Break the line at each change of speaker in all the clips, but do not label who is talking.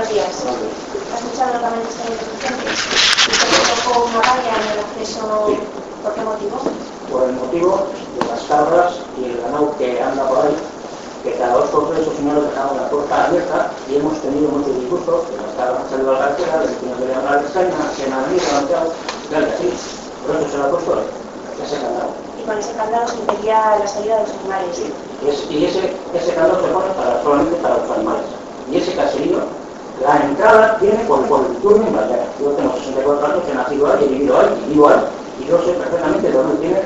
Buenos días. ¿Has escuchado los lamentos que hay suficientes? ¿Usted colocó una valla en el acceso? ¿Por qué motivo?
Por el motivo de las cabras y el ganado que anda por ahí, que cada dos por tres esos señores dejaban la puerta abierta y hemos tenido muchos disgustos, que las cabras han salido a la carretera, los vecinos de la Alexaña, se han se han echado, claro que sí, por eso se lo ha puesto ese candado.
Y con ese candado se impedía la salida de los animales.
Y, es- y ese, ese candado se pone para, solamente para los animales. Y ese caserío, entrada tiene por, por el turno y Vallara. Yo tengo 64 años, he nacido ahí, he vivido ahí, y vivo ahí, y yo sé perfectamente dónde tiene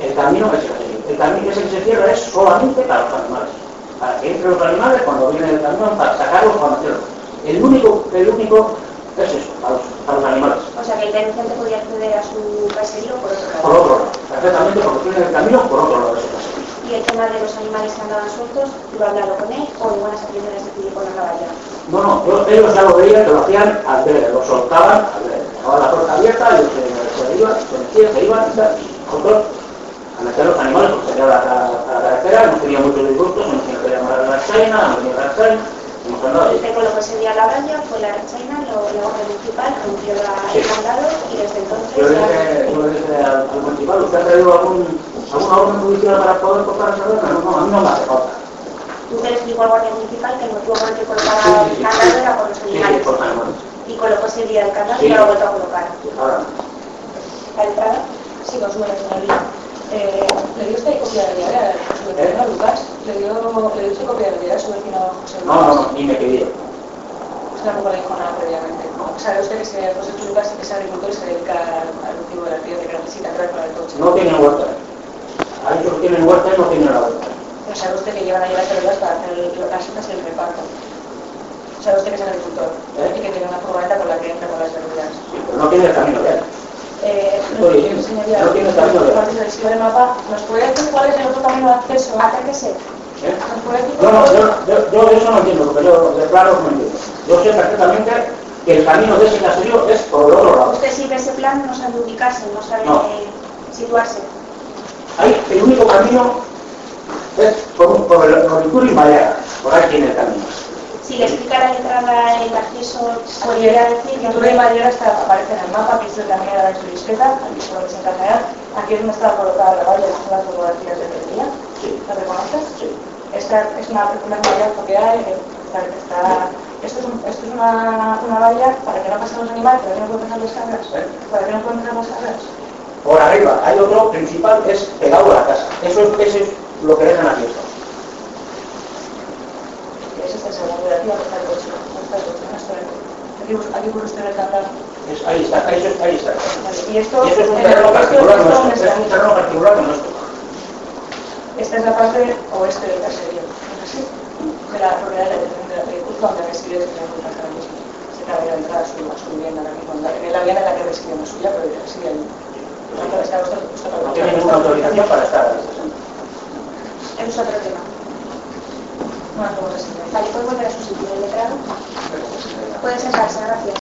el camino ese caserío. El camino que se cierra es solamente para los animales. Para que entren los animales cuando viene el camión, para sacarlos, para meterlos. El único, el único es eso, para los, para los animales.
O sea que el denunciante podía acceder a su caserío por otro
Por
lado.
otro lado, perfectamente porque tiene el camino por otro lado de ese caserío.
Y el tema de los animales que andaban sueltos, ¿lo ha hablado con él o en buenas decidió poner la valla?
No, no, yo- ellos ya lo veían que lo hacían al ver, lo soltaban al ver. Dejaban la puerta abierta, ellos se, se iban, se metían, se iban y tal. Y nosotros, a meter los animales, porque salía la, a la carretera, hemos tenido muchos disgustos, hemos tenido que llamar a la China, hemos venido a la China, hemos andado ahí.
Usted colocó ese día la valla, fue la rechaina, la municipal, rompió la, el
Sí.
candado y desde entonces...
Yo le
ya-
dije, yo le dije al, al municipal, ¿usted ha traído algún, alguna orden judicial para poder cortar esa vena? No, no, a mí no me hace falta.
Usted le explicó al guardia municipal que por el que colocaba
Sí, sí,
el
sí.
candado era por los animales. Y colocó ese día el
Sí.
y no lo ha vuelto a colocar.
Ahora no.
¿La entrada?
Sí, con su señoría. Eh, ¿Le dio usted copia de diario a su vecino Lucas? ¿Le dio, ¿Le dio usted copia de diario a su vecino José
No, no, no, ni me quería.
Usted tampoco le dijo nada previamente. ¿no? Sabe usted que se- José Lucas es agricultor y se dedica al, cultivo del accidente que necesita entrar con el coche.
No tienen huerta. Tienen huerta y no tienen la huerta.
Pero sabe usted que llevan ahí las verduras para hacer el- las frutas y el reparto. Sabe usted que es agricultor
¿Eh?
y que tiene una furgoneta con la que entra con las verduras.
Sí, pero no tiene el camino de él.
Eh,
diciendo,
señoría,
no tiene camino de-
mapa, ¿nos puede decir cuál es el otro camino de acceso?
Acérquese.
¿Eh?
¿Nos puede decir
No, no, yo, yo, eso no entiendo, porque yo de claro no entiendo. Yo sé perfectamente que el camino de ese caserío es por el otro lado.
Usted si ve ese plan no sabe ubicarse, no sabe
No.
situarse.
El único camino es por, por el Roritur y Mayara. Por ahí tiene el camino.
Si le explicara la entrada, el acceso,
Podría
decir
que Mayor está, aparece en el mapa, que es el camino de la discreta, aquí lo se encargará. Aquí es donde está colocada la valla, son las fotografías de.
Sí,
¿La reconoces?
sí.
Esta es una, una valla porque hay, para que está, esto es, un- esto es una, una valla para que no pasen los animales, para que no puedan pasar las cabras, para que no puedan pasar cabras.
Por arriba hay otro principal, es pegado a la casa. Eso, es- eso es lo que dejan
segundo de aquí, está el coche. ¿Dónde está está Aquí, puede usted el.
Es- ahí está, ahí, está- ahí está.
Vale, Y esto,
Y es un terreno particular nuestro.
dónde
Es
está?
un terreno particular nuestro.
Esta es la parte oeste del caserío. De la propiedad de la de la Agricultura, donde reside el señor Lucas ahora mismo. Se entrar a su, a su vivienda ahora mismo, en la, en la vivienda en la que reside, no suya, pero reside allí.
No tiene ninguna autorización para estar ahí.
Eso es otro tema.
No hacemos así.
Vale, puede volver a su sitio, el letrado. Puede sentarse, gracias.